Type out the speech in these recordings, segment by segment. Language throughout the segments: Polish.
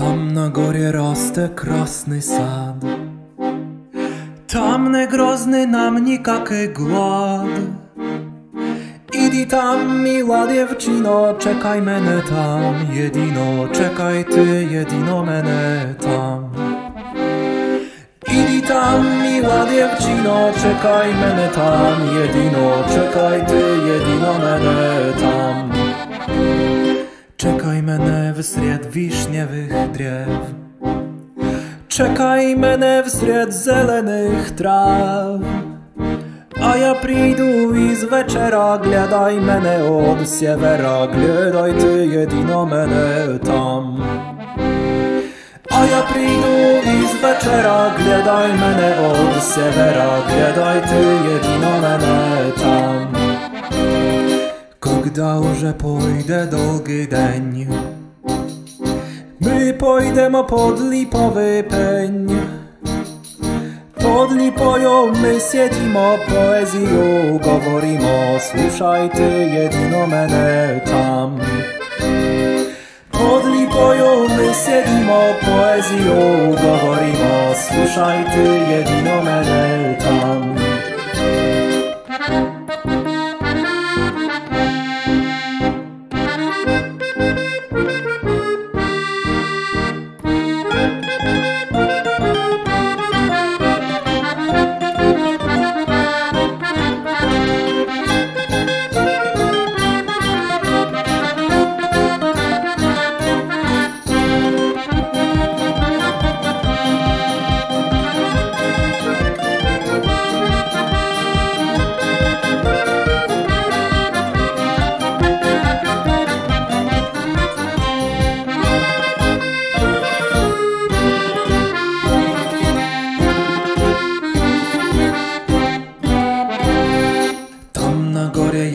Tam na gorie roste krasny sad. Tam ne grozny nam nikaki gład. Idi tam, miła dziewczyno, czekaj mene tam, jedino, czekaj ty, jedino mene tam. Idi tam, miła dziewczyno, czekaj mene tam, jedino, czekaj ty, jedino Czekaj mene wsred wiśniowych drzew. Czekaj mene wsred zelenych traw. A ja przyjdu i z wieczera gledaj mene od siewera, gledaj ty jedino mene tam. A ja przyjdu i z wieczera gledaj mene od siewera, gledaj ty jedino mene tam. Когда уже pójdę długi dzień, my pójdziemy pod lipowy peń. Pod lipoją my siedzimo, poezją govorimo, słuchaj ty jedino mene tam. Pod lipoją my siedzimo, poezją govorimo, słuchaj ty jedino mene tam. Tam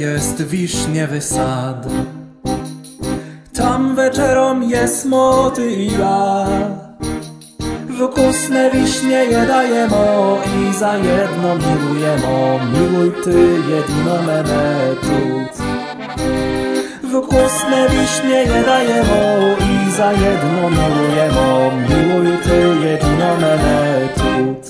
jest wiśniowy sad. Tam wieczerom jest moty i ja. Wkusne wiśnie je dajemo i za jedno miłujemo. Miłuj ty jedino mene tut. Wkusne wiśnie je dajemo i za jedno miłujemo. Miłuj ty jedino mene tut.